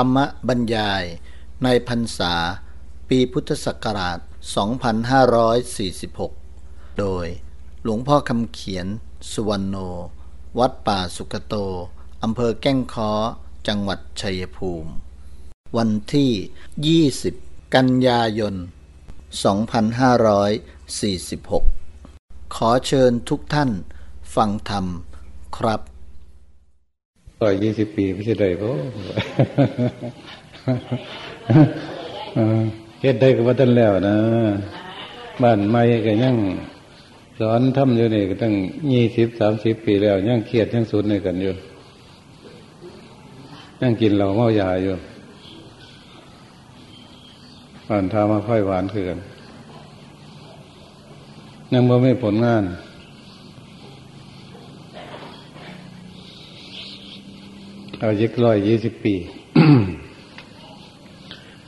รรมบรรยายในพรรษา ปีพุทธศักราช 2546 โดยหลวงพ่อคำเขียน สุวรรณโน วัดป่าสุกโต อำเภอแก้งค้อ จังหวัดชัยภูมิ วันที่ 20 กันยายน 2546 ขอเชิญทุกท่านฟังธรรมครับ ร้อยยี่สิบปีไม่ใช่ได้ก็เฮ็ดได้ก็ว่าท่านแล้วนะบ้านไม่ก็ยังสอนทำอยู่นี่ก็ตั้งยี่สิบสามสิบปีแล้วยังเครียดยังสุดในกันอยู่ยังกินเหล้าเมายาอยู่บ้านทามาค่อยหวานคือกันยังบ่ไม่ผลงาน เอายิกร้อยยี่สิบปี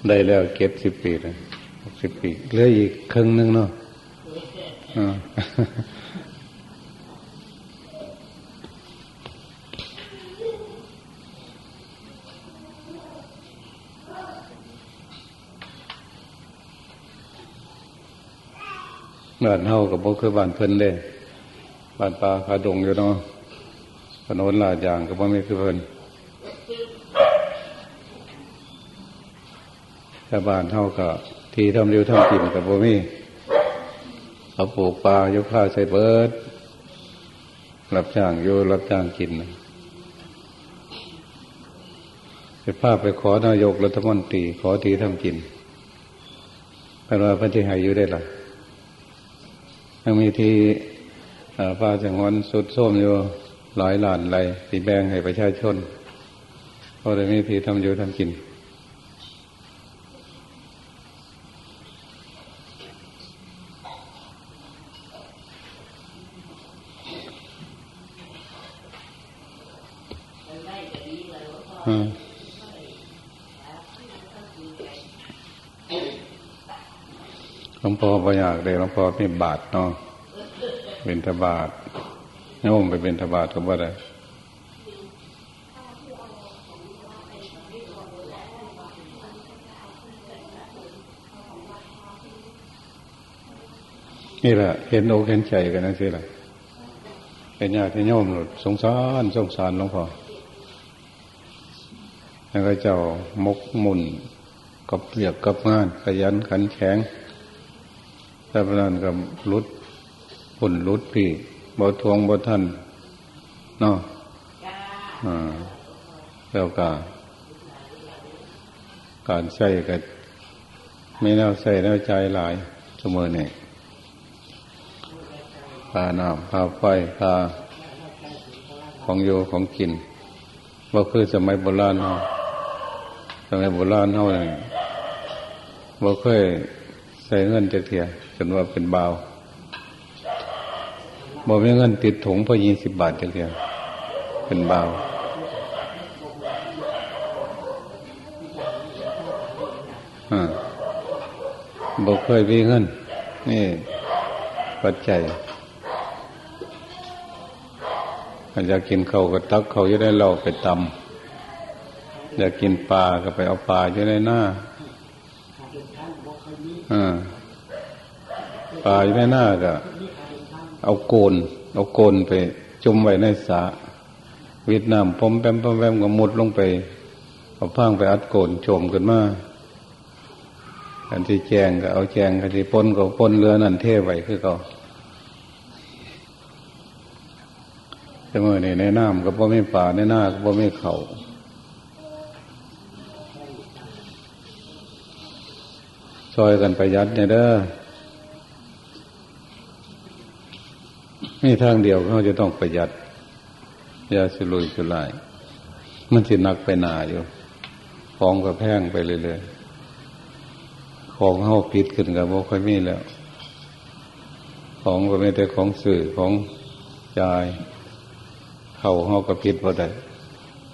ได้แล้วเก็บสิบปีเลยหกสิบปีเหลืออีกครึ่งนึงเนาะบ้านเฮากับพวกคือบ้านเพิ่นเด้บ้านปลาขาดงอยู่เนาะถนนลาดยางกับพวกนี้คือเพิ่น ชาวบ้านเท่ากับที่ทำเร็วทำกินกับบ่มีเขาปลูกปลายกข้าวใส่เบิดรับจ้างอยู่รับจ้างกินไปภาพไปขอนายกรัฐมนตรีขอทีทำกินเป็นว่าพระที่หายอยู่ได้ละยังมีที่ป้าจังหวันสุดส้มอยู่หลายหลานไรสีแบงให้ประชาชนเพราะได้มีที่ทำอยู่ทำกิน หลวงพ่อพอยากเลยหลวงพ่อมีบาทเนาะเป็นทบาทโยมไปเป็นทบาทก็บ่ได้นี่แหละเห็นโอเห็นใจกันนั่นสิแหละเป็นญาติโยมหลุดสงสารสงสารหลวงพ่อ แล้วก็เจ้ามกมุนกับเปลียกกับงานขยันขันแข็งแต่พนันกับรุดปุ่นรุดพี่บ่ทวงบ่ทันเนาะอ่าแล้วก็การใส่ก็ไม่น่าใส่น่าใจหลายเสมอเนี่ยพาน้ำพาไฟพาของโยของกินว่าคือสมัยโบราณเนาะ มัยโบราณเท่านั้นบ่เคยใส่เงินจะเทียจนว่าเป็นเบาบ่มีเงินติดถุงพอยี่สิบบาทจะเทียเป็นเบาอ่าบ่เคยมีเงิน นี่ปัจจัยอยากกินเขาก็ตักเขาจะได้เราไปตำ อยากกินปลาก็ไปเอาปลาอยู่ในหน้าปลาอยู่ในหน้าก็เอาโกน เอาโกนไปจุ่มไว้ในสระเวียดนามพมแปมพมแปมก็มุดลงไป เอาพังไปอัดโกนโจมขึ้นมาอันที่แจงก็เอาแจงกันที่ปนก็ปนเรือนั่นเทไว้คือเขาแต่เมื่อนี่ในน้ำก็บ่ไม่ป่าในหน้าก็บ่ไม่เขา ซอยกันประหยัดเนี่ยเด้อนี่ทางเดียวเขาจะต้องประหยัดยาสุลุยสุลายมันสินักไปหนาอยู่ของก็แพงไปเรื่อยๆของเขาผิดขึ้นกับโมค่อยมีแล้ว ของก็ไม่แต่ของสื่อของจ่าย เข่าเขาก็ผิดบ่ได้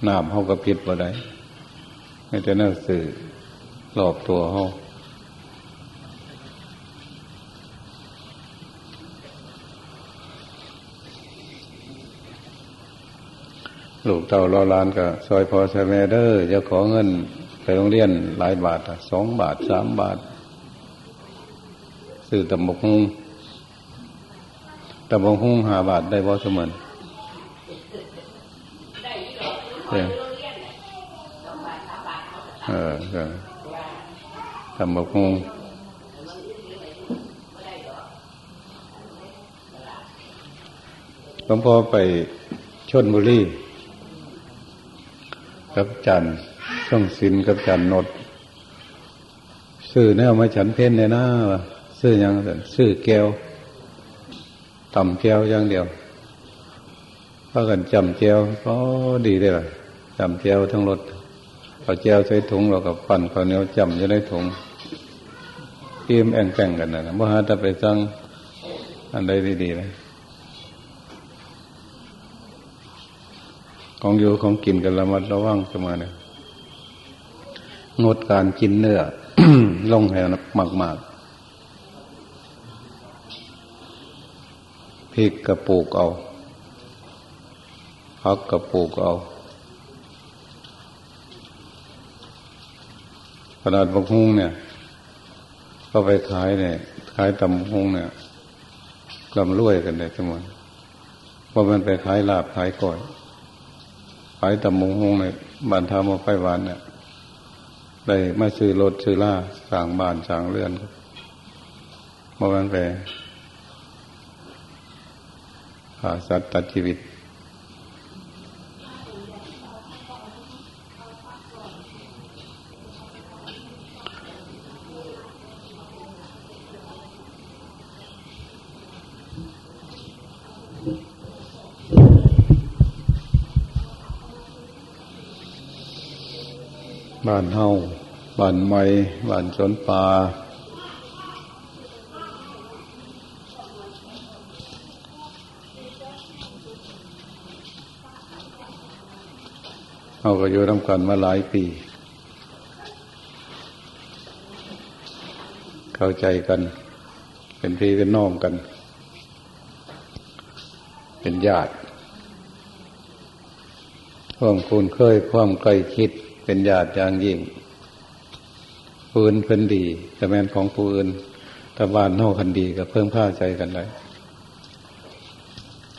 น้ำเขาก็ผิดบ่ได้ไม่แต่นั่นสื่อรอบตัวเขา ลูกเต่ารอลานก็ซอยพอซอยแม่เด้อจะขอเงินไปโรงเรียนหลายบาทสองบาทสามบาทซื้อตำบกฮุงตำบกฮุงหาบาทได้บ่เสมอเออเออตำบกฮุงหลวงพ่อไปชนบุรี กับจันช่องศิลกับจันนดซื้อแนวมาฉันเพ้นเลยนะซื้อยังซื้อแก้วต่ำแก้วอย่างเดียวพากันจำแก้วก็ดีได้ละจำแก้วทั้งรถเอาแก้วใส่ถุงเรากับปั่นข้าวเหนียวจำจะได้ถุงเตรียมแองแ่งกันนะมหาจะไปสั่งอันใดดีๆเล ของอยู่ของกินกันละมัดระวังจะมาเนี่ยงดการกินเนื้อลงให้มากมากพริกกระปูกเอาพักกระปูกเอาขนาดบกฮุงเนี่ย ก็ไปขายเนี่ย ขายตำฮุงเนี่ยลำรวยกันเลยทั้งหมดเพราะมันไปขายลาบขายก่อย ขายตะมงฮงในบ้านทามาไปหวานเนี่ยได้มาซื้อรถซื้อล่าสั่งบ้านสั่งเรือนมาวันไปหาสัตว์ตัดชีวิตานเฮาบ้านไม้บ้านสนป่าเราก็อยู่ร่วมกันมาหลายปี เข้าใจกัน เป็นพี่เป็นน้องกัน เป็นญาติความคุ้นเคยความใกล้คิด เป็นญาติอย่างยิ่งปืนเพิ่นดีแต่แม่นของผู้อื่นถ้าบ้านเท่าคันดีก็เพิ่มผ้าใจกันเลย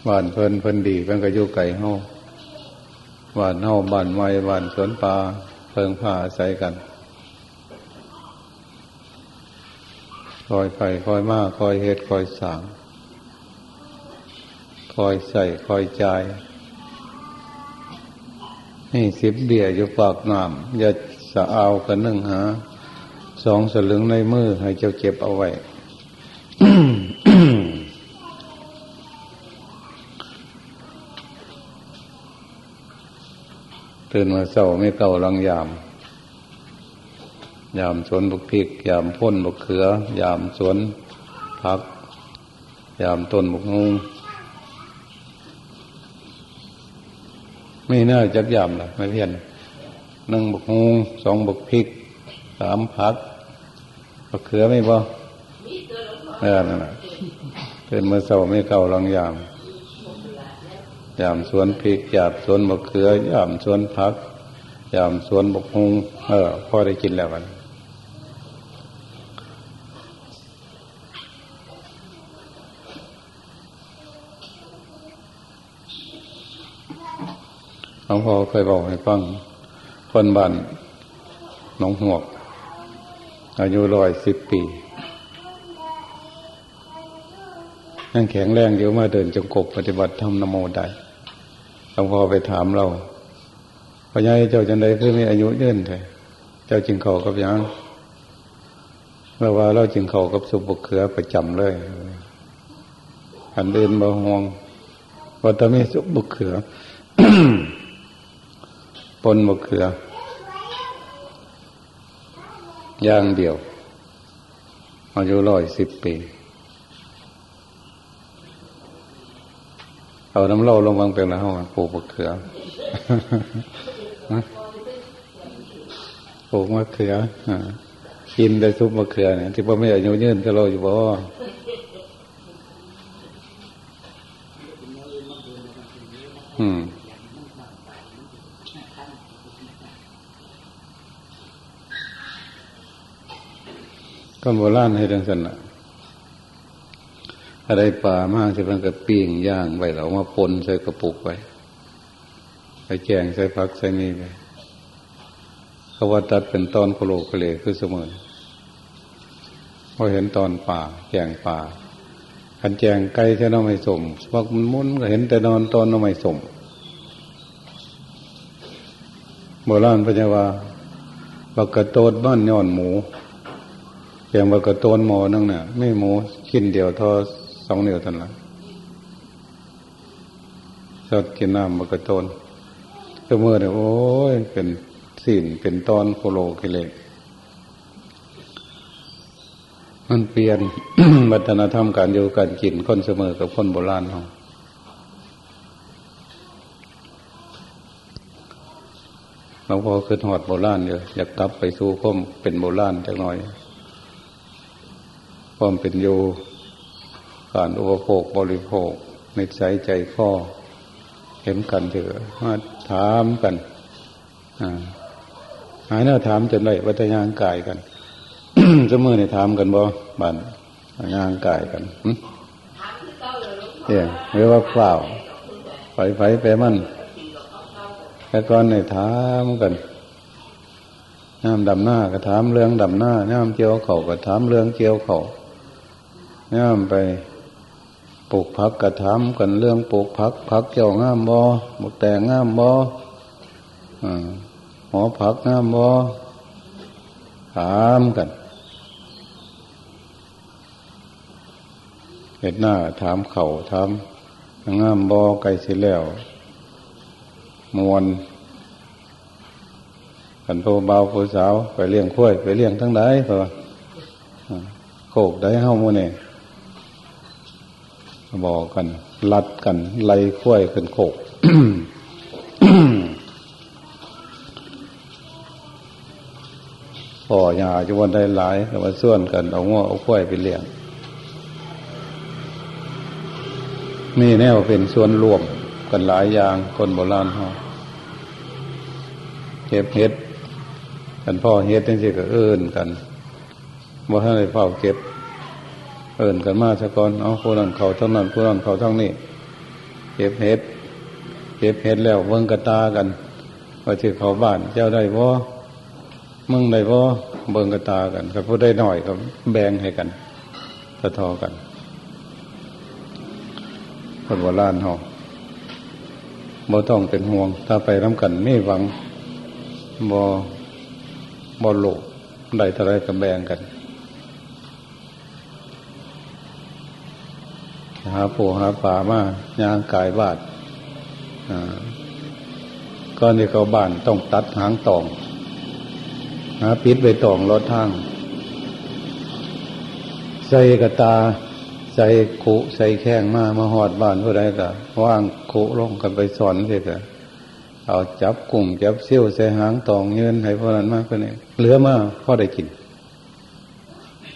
บ้านเพิ่นเพิ่นดีเพิ่นก็อยู่ไก่เฮาบ้านเฮาบ้านไม้บ้านสวนป่าเพิ่งผ้าใจกันคอยไปคอยมาคอยเฮ็ดคอยสางคอยใส่คอยใจ ห้สิบเบียอยู่ปากน้ำอย่าสะเอากันนึ่งหาสองสลึงในมือให้เจ้าเก็บเอาไว้ตื่นมาเศร้าไม่เก่าลังยาม ยามสวนบุกพริก ยามพ่นบุกเขือ ยามสวนพัก ยามต้นบุกงู ไม่น่าจักยามละไม่เพี้ยนหนึ่งบกงูสองบกพริกสามผักบกเขือไม่พอไม่นั่นแหละเป็นเมื่อเสาไม่เก่าลังยามยามสวนพริกยามสวนบกเขือยามสวนผักยามสวนบกงูเออพอได้กินแล้วกัน ลวงพ่อเคยบอกให้ฟังคนบ้านหนองหวก อายุร้อยสิบปีนั่งแข็งแรงเดี๋ยวมาเดินจงกบปฏิบัติธรรมนโมได้หลวงพ่อไปถามเราพญายเจ้าจันไดคือมีอายุยืนแท้เจ้าจึงเขากับยังเราว่าเราจึงเขากับสุบกเขือประจำเลยอันเดินมาห่วงว่าถ้าไม่สุบกเขือ ปนมะเขือย่างเดียว อายุร้อยสิบปี เอาน้ำเล่าลงบางเป็นแล้วปลูกมะเขือปลูกมะเขือกินได้ซุปมะเขือเนี่ยที่พ่อแม่อายุยืนก็รออยู่บ่ ก็โบราณให้ดังสันนะอะไรป่ามากจะเป็นกระปิ้งย่างไปเรามาปนใส่กระปุกไปไปแกงใส่ผักใส่นี่ไปเขาว่าตัดเป็นตอนโคโลโคเลคือเสมอพอเห็นตอนป่าแกงป่าขันแจงไก่เท่น้อไม่สมพักมันมุนก็เห็นแต่นอนตอนน้อไม่สมโบราณพระเจ้าวาบกกระโตดบ้านย้อนหมู แกงบักกระโตนหมอนั่งเนี่ยไม่หมูชิ้นเดียวทอสองเดียวเท่านั้นชอบกินน้ำบักระโตนก็เมื่อเนี่ยโอ้ยเป็นสิ่นเป็นตอนโคโลกิเลสมันเปลี่ยนวัฒนธรรมการอยู่การกินคนเสมอกับคนโบราณเขาหลวพอคือหอดโบราณเยอะอยากกลับไปสู่ข้มเป็นโบราณจักหน่อย ความเป็นอยู่การอุปโภคบริโภคในใจใจข้อเห็นกันเถอะมาถามกันหายหน้าถามจนได้วัฒยางกายกันจะมือในถามกันบ่บันงางกายกันเนี่ยเรียกว่าเปล่าไฟไฟไปมันแต่ก่อนในถามกันย่าดำหน้าก็ถามเรื่องดำหน้าย่าเกี่ยวเข่าก็ถามเรื่องเกี่ยวเข่า ย่ามไปปลูกพักกระถามกันเรื่องปลูกพักพักเกี่ยวง่ามบอหมกแต่ง่ามบอหมอพักง่ามบอถามกันเห็ดหน้าถามเข่าถามง่ามบอไก่สิแล้วมวนกันโตเบาผู้สาว ไปเลี้ยงข้วยไปเลี้ยงทั้งใดเพราะโคกได้เฮ้ามูเนี่ย บอกกัน ลัดกัน ไล่ข้วยกันโคกพ่อยาจะวันได้หลายแต่ว่าส่วนกัน เอาง้อเอาข้วยไปเลี้ยงนี่แนวเป็นส่วนรวมกันหลายอย่างคนโบราณเขาเก็บเห็ด กันพ่อเห็ดนี่สิก็เอินกันว่าให้เฝ้าเก็บ เอินกันมาสะก่อนเอาคนนั้นเขาเท่านั้นคนนั้นเขาเท่านี้เก็บเห็ดเก็บเห็ดแล้วเบิ่งกระตากันว่าที่เขาบ้านเจ้าได้บ่มึงได้บ่เบิ่งกระตากันถ้าพูดได้หน่อยก็แบ่งให้กันทะทอกันคนโบราณเขาบ่ต้องเป็นห่วง ถ้าไปน้ำกันไม่หวังบ่บ่โลกได้ทะเลกับแบ่งกัน หาปูหาป่ามาย่างกายบาดก่อนที่เขาบ้านต้องตัดหางตอง หาปิดไปตองรถทางใส่กระตาใส่ขุใส่แข้งมามาหอดบ้านผู้ใดก็ว่างขุลงกันไปสอนเสร็จเอาจับกลุ่มจับเซี่ยวใส่หางตองเงินให้พวกนั้นมากกว่านี้เหลือมาพ่อได้กิน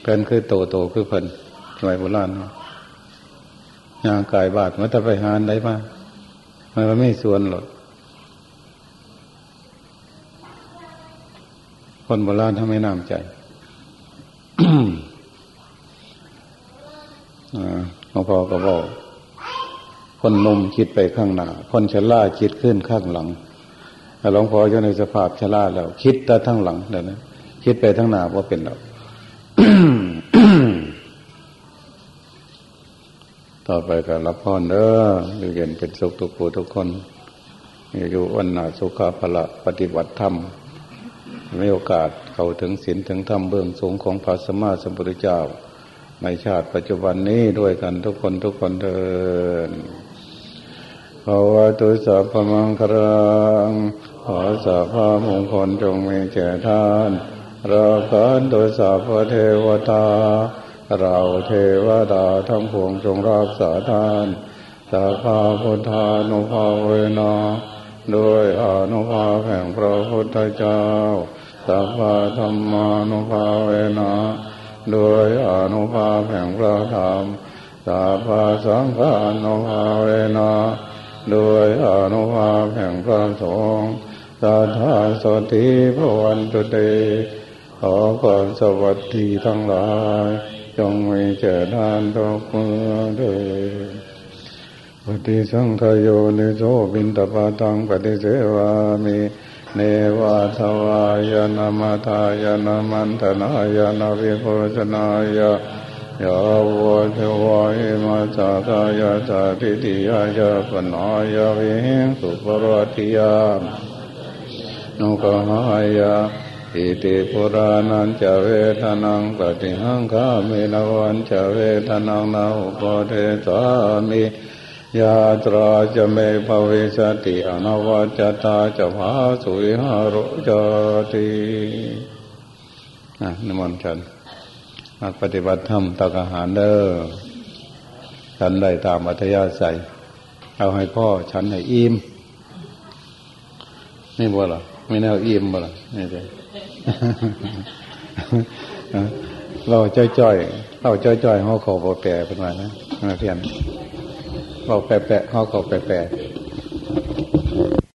เพิ่นคือโตโตคือเพิ่นสมัยโบราณ ยางกายบาดมันจะไปหานได้มามันไม่ส่วนหรอกคนโบราณทำให้น้ำใจหลวงพ่อก็บอก คนนมคิดไปข้างหน้า คนชราคิดขึ้นข้างหลังหลวงพ่ออยู่ในสภาพชราแล้ว คิดแต่ทั้งหลังเดี๋ยวนะคิดไปทั้งหน้าว่าเป็นเรา ต่อไปก็รับพรเด้ออยู่เย็นเป็นสุขทุกผู้ทุกคน อยู่วันนาสุขาภละปฏิบัติธรรมมีโอกาสเข้าถึงศีลถึงธรรมเบื้องสูงของพระสมมาสัมพุทธเจ้า ในชาติปัจจุบันนี้ด้วยกันทุกคนทุกคนเถิดภาวะตุสัพพมังครังขอสัพพมงคลจงมีแก่ท่านราคันตุสัพพเทวตา เราเทวดาทั้งพวงจงรักษาทานสัพาพุทธานุภาเวนาด้วยอนุภาแห่งพระพุทธเจ้าสัพพะธรรมานุภาเวนะโดยอนุภาแห่งพระธรรมสาพาสังฆานุภาเวนะโดยอนุภาแห่งพระสงฆ์สัทธาสติภวันตุเตขอความสวัสดีทั้งหลาย จงมีเจริญทุกเมือเดปฏิสังขโยนิโสบินตปาตังปฏิเสวามิเนวาทวายนามาทายนามันตนายนาวิโภชนายยาวเทวายมาจาตายาจาติติยายาปนายาวิหิงสุปรติยานุกหายา อิติปุรานันจะเวทนังปฏิหังคามินวันจะเวทนังนาอุปเทสามิยาตราจะเมภเวสติอนวัจตาจะภาสุวิหารุจติอะนิมนต์ฉันมาปฏิบัติธรรมตักอาหารเด้อฉันได้ตามอัธยาศัย เอาให้พ่อฉันให้อิ่มไม่บ่หรอไม่แน่อิ่มบ่หรอไม่ได้ เราจ้อยๆเราจ้อยๆเขาขอแปรเป็นไงนะเพียนเราแปะๆเขาขอแปะๆ